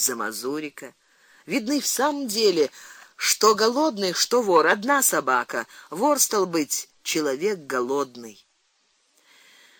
за Мазурика. Видны в самом деле, что голодный, что вор одна собака. Вор стал быть человек голодный.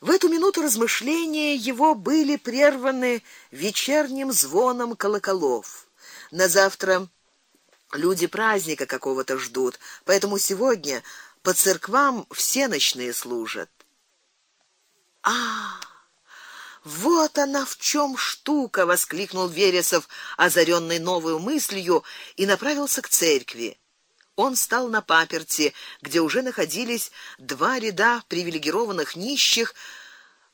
В эту минуту размышления его были прерваны вечерним звоном колоколов. На завтра люди праздника какого-то ждут, поэтому сегодня по церквам все ночные служат. А! Вот она в чем штука, воскликнул Вересов, озаренный новой мыслью, и направился к церкви. Он стал на паперти, где уже находились два ряда привилегированных нищих,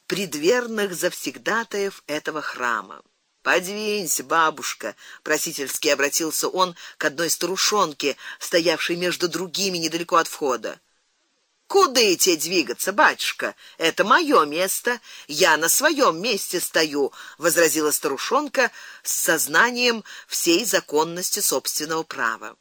предверных завсегдатаев этого храма. Подвинься, бабушка, просительски обратился он к одной старушонке, стоявшей между другими недалеко от входа. Куда идти двигаться, батюшка? Это моё место, я на своем месте стою, возразила старушонка с сознанием всей законности собственного права.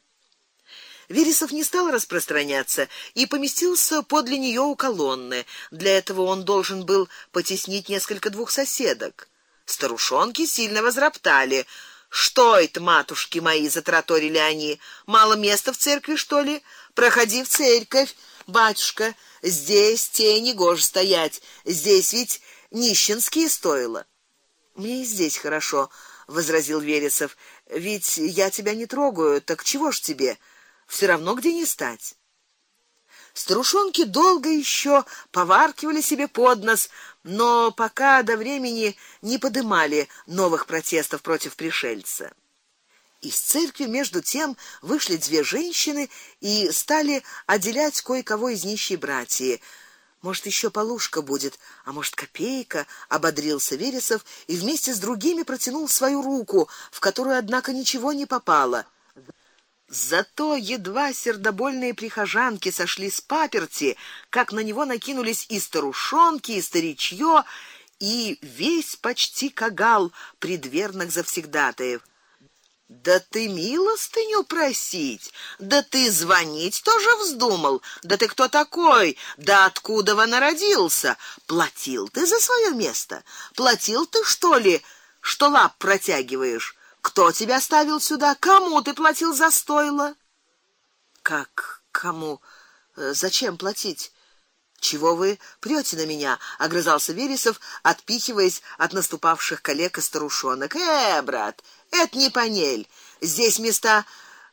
Вересов не стал распространяться и поместился подле неё у колонны. Для этого он должен был потеснить несколько двух соседок. Старушонки сильно возроптали. Что это, матушки мои, затраторили они? Мало места в церкви, что ли? Проходи в церковь Батюшка, здесь тени гож стоять. Здесь ведь нищенские стоило. Мне и здесь хорошо, возразил Вересов. Ведь я тебя не трогаю, так чего ж тебе? Все равно где не стать. Старушонки долго еще поваркивали себе под нос, но пока до времени не подымали новых протестов против пришельца. Из церкви между тем вышли две женщины и стали отделять кое-кого из нищей братьи. Может, еще полушка будет, а может, копейка, ободрился Вересов и вместе с другими протянул свою руку, в которую однако ничего не попало. Зато едва сердобольные прихожанки сошли с паперти, как на него накинулись и старушонки, и старичье, и весь почти кагал предверных завсегдатаев. Да ты милостыню просить, да ты звонить тоже вздумал. Да ты кто такой? Да откуда вы народился? Платил ты за свое место? Платил ты что ли, что лап протягиваешь? Кто тебя ставил сюда? Кому ты платил за стойло? Как кому? Э, зачем платить? Чего вы прёте на меня? огрызался Вересов, отпихиваясь от наступавших коллег и старушонок. Э, брат, это не панель. Здесь места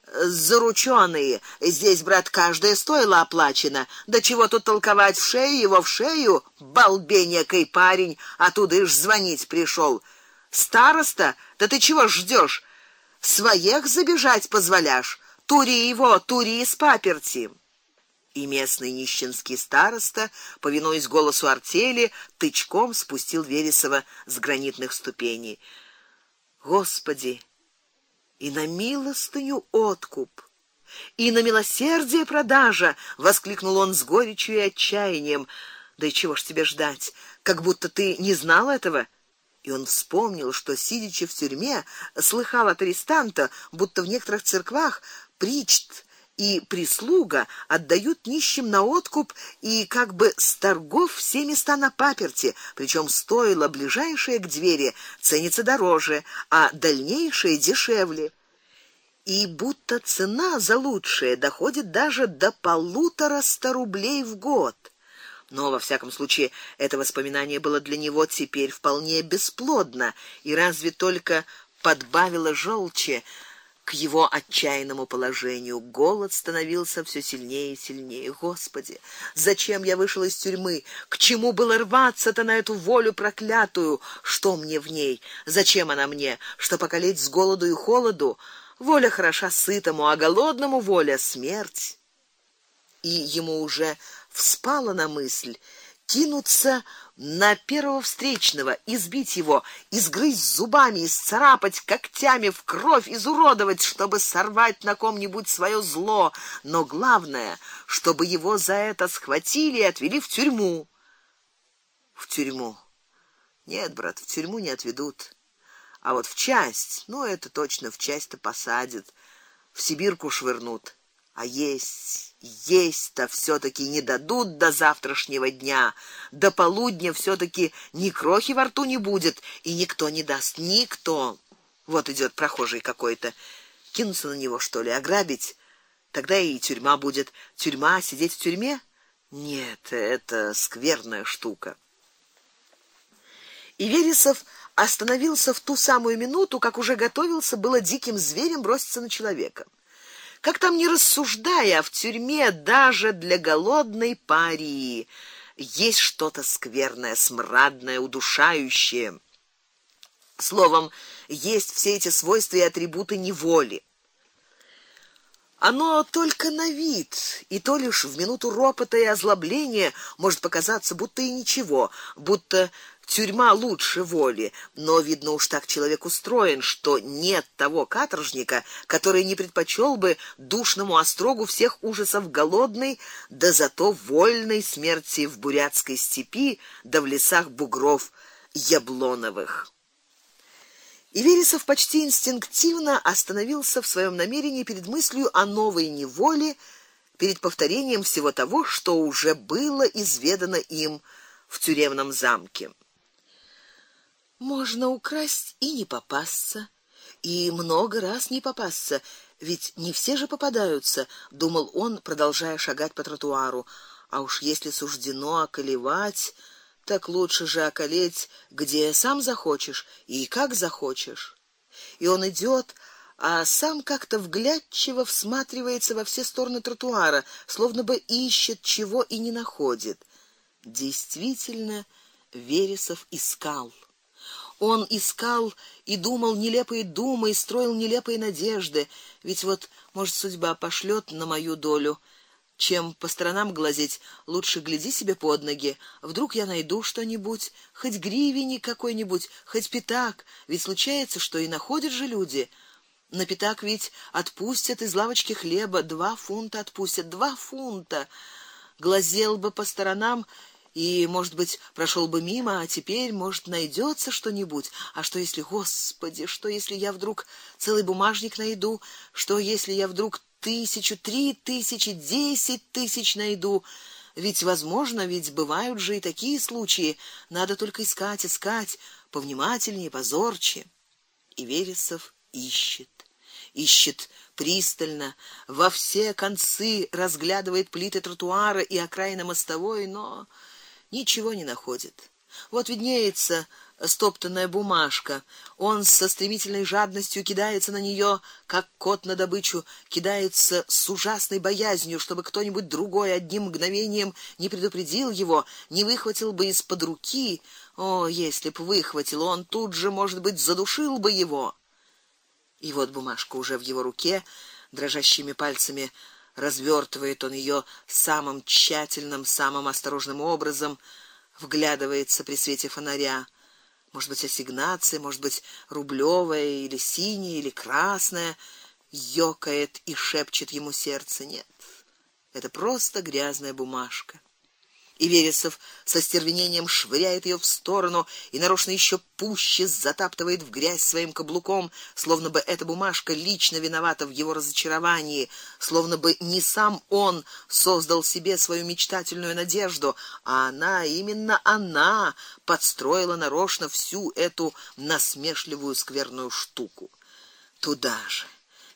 э, заручённые. Здесь, брат, каждое стоило оплачено. Да чего тут толковать в шею его в шею, балбенекой парень, а туда ж звонить пришел. Староста, да ты чего ждёшь? Своих забежать позволяешь? Тури его, тури с паперти и местный нищенский староста, повинуясь голосу артели, тычком спустил Вересова с гранитных ступеней. Господи, и на милостыню откуп, и на милосердие продажа, воскликнул он с горечью и отчаянием. Да и чего ж тебе ждать? Как будто ты не знал этого. И он вспомнил, что сидячи в тюрьме, слыхал от арестанта, будто в некоторых церквах причт и прислуга отдают нищим на откуп и как бы с торгов все места на паперти, причем стоило ближайшее к двери ценится дороже, а дальнейшее дешевле. И будто цена за лучшее доходит даже до полутора ста рублей в год. Но во всяком случае это воспоминание было для него теперь вполне бесплодно и разве только подбавило желчи к его отчаянному положению. Голод становился все сильнее и сильнее. Господи, зачем я вышел из тюрьмы? К чему было рваться-то на эту волю проклятую? Что мне в ней? Зачем она мне? Что покалечь с голоду и холоду? Воля хороша сытому, а голодному воля смерть. И ему уже вспала на мысль кинуться на первого встречного, избить его, изгрызть зубами, исцарапать когтями в кровь, изуродовать, чтобы сорвать на ком-нибудь свое зло, но главное, чтобы его за это схватили и отвели в тюрьму. В тюрьму. Нет, брат, в тюрьму не отведут. А вот в часть, ну это точно в часть-то посадят, в Сибирку швырнут. А есть, есть-то все таки не дадут до завтрашнего дня. До полудня все таки ни крохи во рту не будет, и никто не даст, никто. Вот идет прохожий какой-то. Кинуться на него, что ли, ограбить? Тогда и тюрьма будет. Тюрьма, сидеть в тюрьме? Нет, это скверная штука. И Вересов остановился в ту самую минуту, как уже готовился было диким зверем броситься на человека. Как там не рассуждая, в тюрьме даже для голодной парии есть что-то скверное, смрадное, удушающее. Словом, есть все эти свойства и атрибуты неволи. Оно только на вид, и то лишь в минуту ропота и озлобления может показаться, будто и ничего, будто Тюрьма лучше воли, но видно уж так человек устроен, что нет того каторжника, который не предпочел бы душному острогу всех ужасов голодной, да зато вольной смерти в бурятской степи, да в лесах бугров яблоновых. И Вересов почти инстинктивно остановился в своем намерении перед мыслью о новой неволе, перед повторением всего того, что уже было изведано им в тюремном замке. Можно украсть и не попасться, и много раз не попасться, ведь не все же попадаются, думал он, продолжая шагать по тротуару. А уж если суждено околевать, так лучше же околеть, где сам захочешь и как захочешь. И он идет, а сам как-то вглядчиво всматривается во все стороны тротуара, словно бы ищет чего и не находит. Действительно, Вересов искал. Он искал и думал нелепые думы, и строил нелепые надежды, ведь вот, может, судьба пошлет на мою долю. Чем по сторонам глазеть, лучше гляди себе под ноги. Вдруг я найду что-нибудь, хоть гривенник какой-нибудь, хоть пятак, ведь случается, что и находят же люди. На пятак ведь отпустят из лавочки хлеба, два фунта отпустят, два фунта. Глазел бы по сторонам и, может быть, прошел бы мимо, а теперь, может, найдется что-нибудь. А что если, Господи, что если я вдруг целый бумажник найду? Что если я вдруг тысячу, три тысячи, десять тысяч найду? Ведь возможно, ведь бывают же и такие случаи. Надо только искать, искать, повнимательнее, позорче. И Вересов ищет, ищет пристально, во все концы разглядывает плиты тротуара и окраины мостовой, но ничего не находит. Вот виднеется стоптанная бумажка. Он со стремительной жадностью кидается на нее, как кот на добычу, кидается с ужасной боязнью, чтобы кто-нибудь другой одним мгновением не предупредил его, не выхватил бы из-под руки. О, если б выхватил, он тут же, может быть, задушил бы его. И вот бумажка уже в его руке, дрожащими пальцами развертывает он ее самым тщательным, самым осторожным образом, вглядывается при свете фонаря. Может быть, ассигнация, может быть, рублевая или синяя или красная, ёкает и шепчет ему сердце: "Нет. Это просто грязная бумажка". И Вересов со стервенением швыряет ее в сторону и нарочно еще пуще затаптывает в грязь своим каблуком, словно бы эта бумажка лично виновата в его разочаровании, словно бы не сам он создал себе свою мечтательную надежду, а она, именно она, подстроила нарочно всю эту насмешливую скверную штуку. Туда же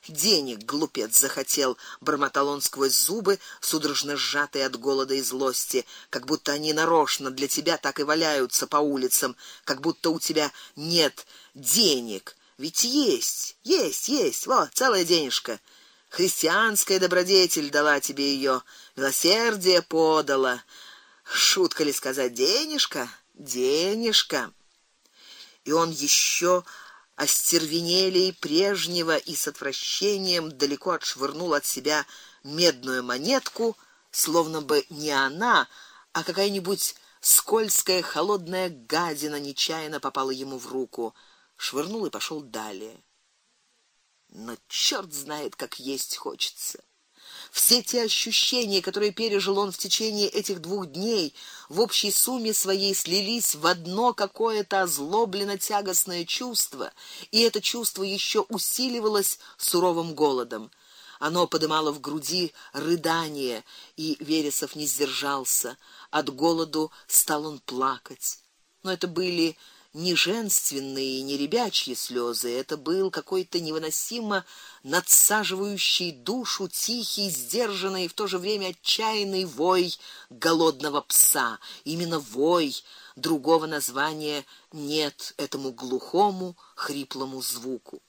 Денег глупец захотел, бормотал он сквозь зубы, судорожно сжатые от голода и злости, как будто они нарочно для тебя так и валяются по улицам, как будто у тебя нет денег. Ведь есть, есть, есть. Вот целая денежка. Христианская добродетель дала тебе ее, милосердие подала. Шутка ли сказать денежка? Денежка. И он еще остервенелей прежнего и с отвращением далеко отшвырнул от себя медную монетку, словно бы не она, а какая-нибудь скользкая холодная гадина нечаянно попала ему в руку, швырнул и пошел далее. Но черт знает, как есть хочется. Все те ощущения, которые пережил он в течение этих двух дней, в общей сумме своей слились в одно какое-то озлобленно тягостное чувство, и это чувство еще усиливалось суровым голодом. Оно подымало в груди рыдание, и Вересов не сдержался. От голоду стал он плакать. Но это были не женственные не ребячьи слезы, это был какой-то невыносимо надсаживающий душу тихий, сдержанный и в то же время отчаянный вой голодного пса. Именно вой, другого названия нет этому глухому, хриплому звуку.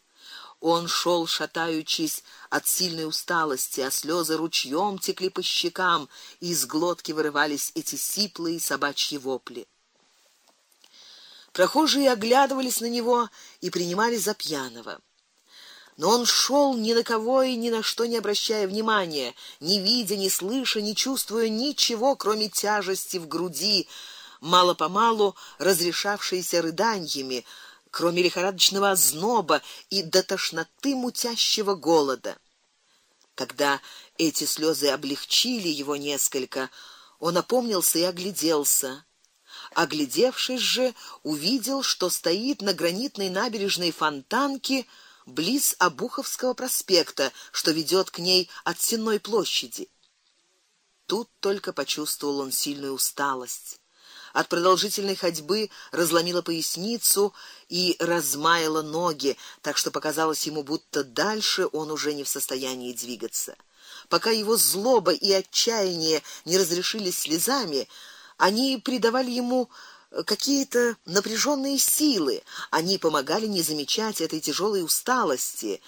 Он шел шатаючись от сильной усталости, а слезы ручьем текли по щекам, и из глотки вырывались эти сиплые собачьи вопли. Прохожие оглядывались на него и принимали за пьяного. Но он шел ни на кого и ни на что не обращая внимания, не видя, не слыша, не чувствуя ничего, кроме тяжести в груди, мало-помалу разрешавшейся рыданиями, кроме лихорадочного озноба и до тошноты мутящего голода. Когда эти слезы облегчили его несколько, он опомнился и огляделся. Оглядевшись же, увидел, что стоит на гранитной набережной Фонтанки близ Обуховского проспекта, что ведет к ней от Сенной площади. Тут только почувствовал он сильную усталость. От продолжительной ходьбы разломила поясницу и размаяла ноги, так что показалось ему, будто дальше он уже не в состоянии двигаться. Пока его злоба и отчаяние не разрешились слезами, они придавали ему э, какие-то напряженные силы, они помогали не замечать этой тяжелой усталости,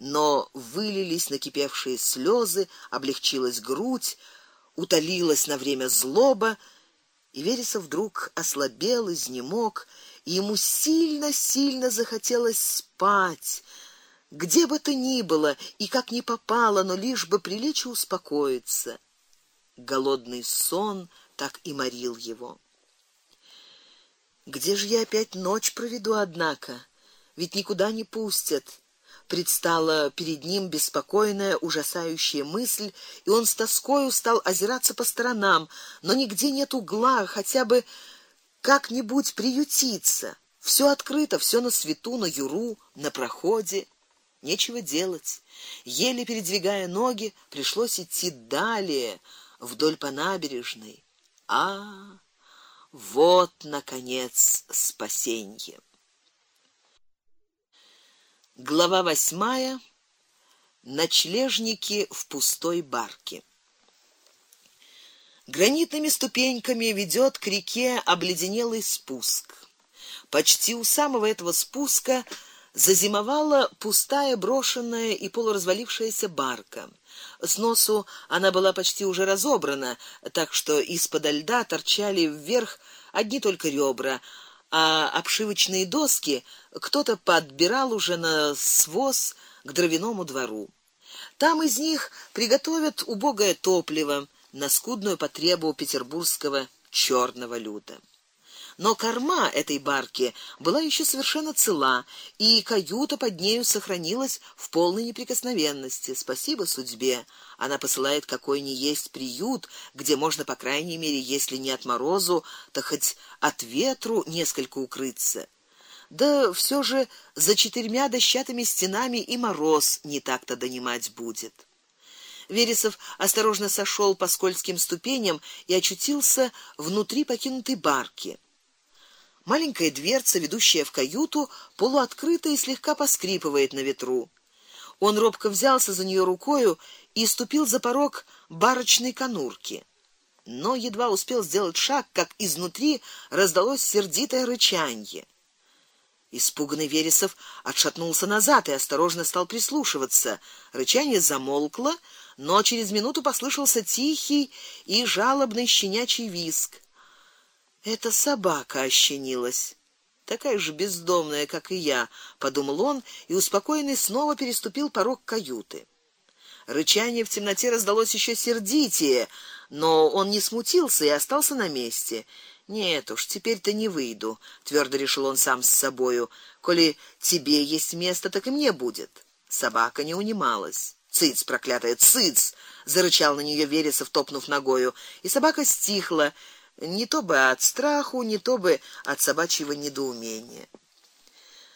но вылились накипевшие слезы, облегчилась грудь, утолилась на время злоба, и Вересов вдруг ослабел, изнемог, и ему сильно-сильно захотелось спать. Где бы то ни было и как ни попало, но лишь бы прилечь и успокоиться. Голодный сон так и морил его. Где же я опять ночь проведу, однако? Ведь никуда не пустят. Предстала перед ним беспокойная, ужасающая мысль, и он с тоскою стал озираться по сторонам, но нигде нет угла, хотя бы как-нибудь приютиться. Все открыто, все на свету, на юру, на проходе. Нечего делать. Еле передвигая ноги, пришлось идти далее вдоль по набережной. А, вот наконец спасение. Глава восьмая. Ночлежники в пустой барке. Гранитными ступеньками ведет к реке обледенелый спуск. Почти у самого этого спуска зазимовала пустая брошенная и полуразвалившаяся барка. С носу она была почти уже разобрана, так что из-под льда торчали вверх одни только ребра, а обшивочные доски кто-то подбирал уже на своз к дровяному двору. Там из них приготовят убогое топливо на скудную потребу петербургского черного люда. Но корма этой барки была еще совершенно цела, и каюта под нею сохранилась в полной неприкосновенности. Спасибо судьбе. Она посылает какой ни есть приют, где можно по крайней мере, если не от морозу, то хоть от ветру несколько укрыться. Да все же за четырьмя дощатыми стенами и мороз не так-то донимать будет. Вересов осторожно сошел по скользким ступеням и очутился внутри покинутой барки. Маленькая дверца, ведущая в каюту, полуоткрыта и слегка поскрипывает на ветру. Он робко взялся за нее рукою и ступил за порог барочной конурки. Но едва успел сделать шаг, как изнутри раздалось сердитое рычанье. Испуганный Вересов отшатнулся назад и осторожно стал прислушиваться. Рычание замолкло, но через минуту послышался тихий и жалобный щенячий визг. Это собака ощенилась. Такая же бездомная, как и я, подумал он и успокоенный снова переступил порог каюты. Рычание в темноте раздалось еще сердитее, но он не смутился и остался на месте. Нет уж, теперь-то не выйду, твердо решил он сам с собою. Коли тебе есть место, так и мне будет. Собака не унималась. Цыц, проклятая, цыц, зарычал на нее Вересов, топнув ногою, и собака стихла не то бы от страху, не то бы от собачьего недоумения.